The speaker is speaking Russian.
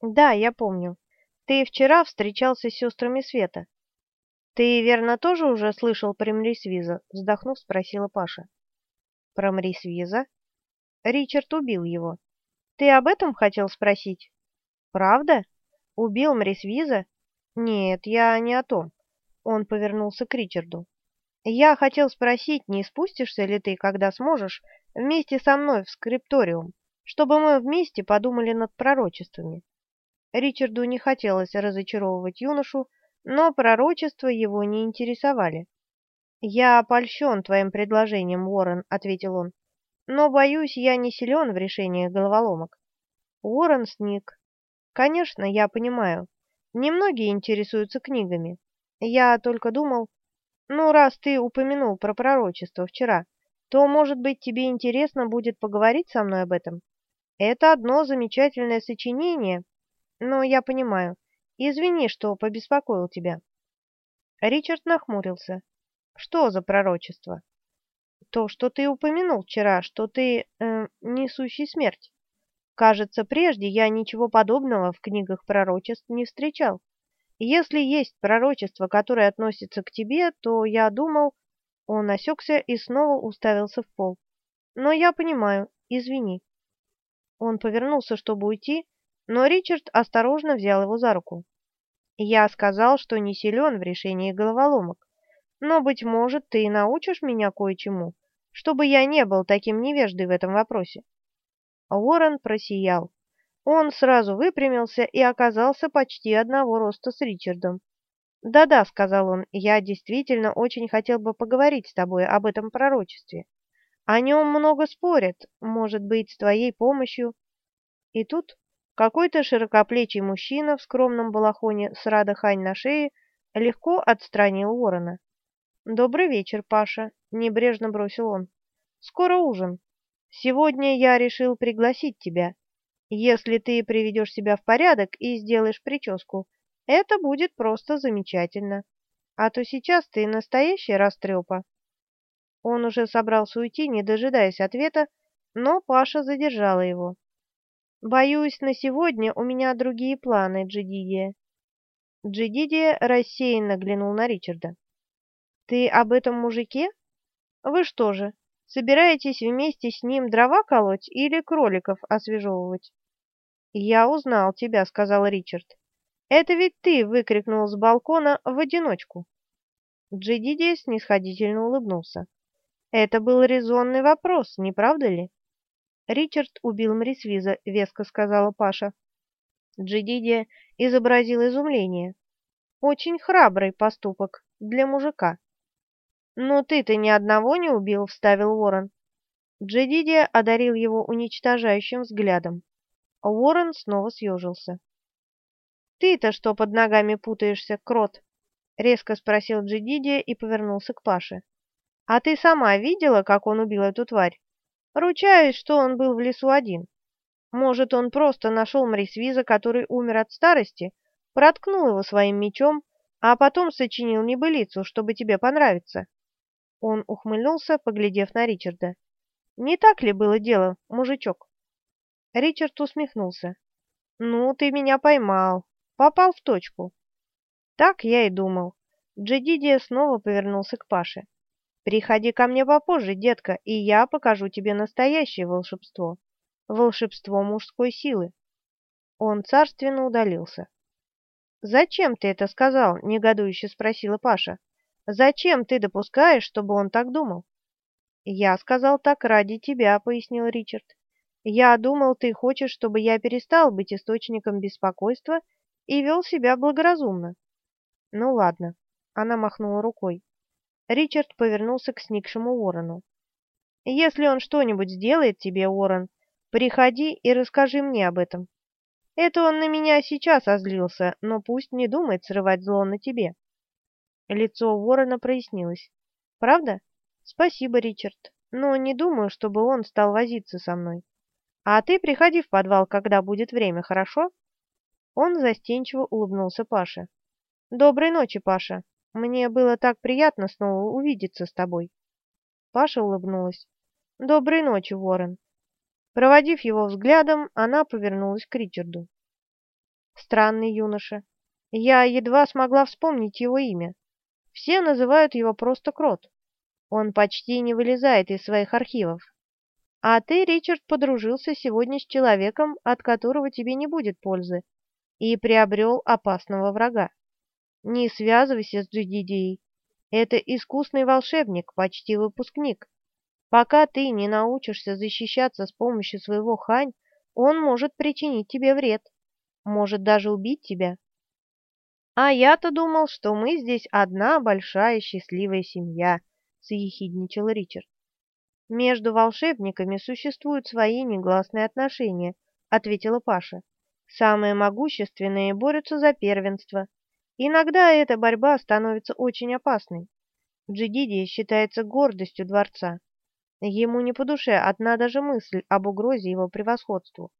Да, я помню. Ты вчера встречался с сестрами Света. Ты, верно, тоже уже слышал про Мрисвиза? Вздохнув, спросила Паша. Про Мрисвиза? Ричард убил его. Ты об этом хотел спросить? Правда? Убил Мрисвиза? Нет, я не о том. Он повернулся к Ричарду. Я хотел спросить, не спустишься ли ты, когда сможешь, вместе со мной в скрипториум, чтобы мы вместе подумали над пророчествами. Ричарду не хотелось разочаровывать юношу, но пророчества его не интересовали. «Я опольщен твоим предложением, Уоррен», — ответил он, — «но, боюсь, я не силен в решении головоломок». Уоррен сник. «Конечно, я понимаю. Немногие интересуются книгами. Я только думал, ну, раз ты упомянул про пророчество вчера, то, может быть, тебе интересно будет поговорить со мной об этом? Это одно замечательное сочинение, но я понимаю. Извини, что побеспокоил тебя. Ричард нахмурился. Что за пророчество? То, что ты упомянул вчера, что ты э, несущий смерть. Кажется, прежде я ничего подобного в книгах пророчеств не встречал. Если есть пророчество, которое относится к тебе, то я думал...» Он осекся и снова уставился в пол. «Но я понимаю. Извини». Он повернулся, чтобы уйти, но Ричард осторожно взял его за руку. «Я сказал, что не силен в решении головоломок, но, быть может, ты научишь меня кое-чему, чтобы я не был таким невеждой в этом вопросе». Уоррен просиял. Он сразу выпрямился и оказался почти одного роста с Ричардом. «Да-да», — сказал он, — «я действительно очень хотел бы поговорить с тобой об этом пророчестве. О нем много спорят, может быть, с твоей помощью». И тут какой-то широкоплечий мужчина в скромном балахоне с радохань на шее легко отстранил ворона. «Добрый вечер, Паша», — небрежно бросил он. «Скоро ужин. Сегодня я решил пригласить тебя. Если ты приведешь себя в порядок и сделаешь прическу, это будет просто замечательно. А то сейчас ты настоящая растрепа. Он уже собрался уйти, не дожидаясь ответа, но Паша задержала его. «Боюсь, на сегодня у меня другие планы, Джидидия». Джидидия рассеянно глянул на Ричарда. «Ты об этом мужике? Вы что же, собираетесь вместе с ним дрова колоть или кроликов освежевывать?» «Я узнал тебя», — сказал Ричард. «Это ведь ты выкрикнул с балкона в одиночку». Джидиди снисходительно улыбнулся. «Это был резонный вопрос, не правда ли?» «Ричард убил Мрисвиза», — веско сказала Паша. Джидиди изобразил изумление. «Очень храбрый поступок для мужика». «Но ты-то ни одного не убил», — вставил Ворон. Джедидия одарил его уничтожающим взглядом. Уоррен снова съежился. «Ты-то что под ногами путаешься, крот?» — резко спросил Джидидия и повернулся к Паше. «А ты сама видела, как он убил эту тварь? Ручаюсь, что он был в лесу один. Может, он просто нашел Мрисвиза, который умер от старости, проткнул его своим мечом, а потом сочинил небылицу, чтобы тебе понравиться?» Он ухмыльнулся, поглядев на Ричарда. «Не так ли было дело, мужичок?» Ричард усмехнулся. «Ну, ты меня поймал. Попал в точку». «Так я и думал». Джедидия снова повернулся к Паше. «Приходи ко мне попозже, детка, и я покажу тебе настоящее волшебство. Волшебство мужской силы». Он царственно удалился. «Зачем ты это сказал?» — негодующе спросила Паша. «Зачем ты допускаешь, чтобы он так думал?» «Я сказал так ради тебя», — пояснил Ричард. Я думал, ты хочешь, чтобы я перестал быть источником беспокойства и вел себя благоразумно. Ну ладно, она махнула рукой. Ричард повернулся к сникшему Уоррену. Если он что-нибудь сделает тебе, Уоррен, приходи и расскажи мне об этом. Это он на меня сейчас озлился, но пусть не думает срывать зло на тебе. Лицо Уоррена прояснилось. Правда? Спасибо, Ричард, но не думаю, чтобы он стал возиться со мной. А ты приходи в подвал, когда будет время, хорошо?» Он застенчиво улыбнулся Паше. «Доброй ночи, Паша. Мне было так приятно снова увидеться с тобой». Паша улыбнулась. «Доброй ночи, Ворон». Проводив его взглядом, она повернулась к Ричарду. Странный юноша. Я едва смогла вспомнить его имя. Все называют его просто Крот. Он почти не вылезает из своих архивов. А ты, Ричард, подружился сегодня с человеком, от которого тебе не будет пользы, и приобрел опасного врага. Не связывайся с Джидидией. Это искусный волшебник, почти выпускник. Пока ты не научишься защищаться с помощью своего хань, он может причинить тебе вред, может даже убить тебя. А я-то думал, что мы здесь одна большая счастливая семья, съехидничал Ричард. Между волшебниками существуют свои негласные отношения, ответила Паша. Самые могущественные борются за первенство. Иногда эта борьба становится очень опасной. Джидиди считается гордостью дворца. Ему не по душе одна даже мысль об угрозе его превосходству.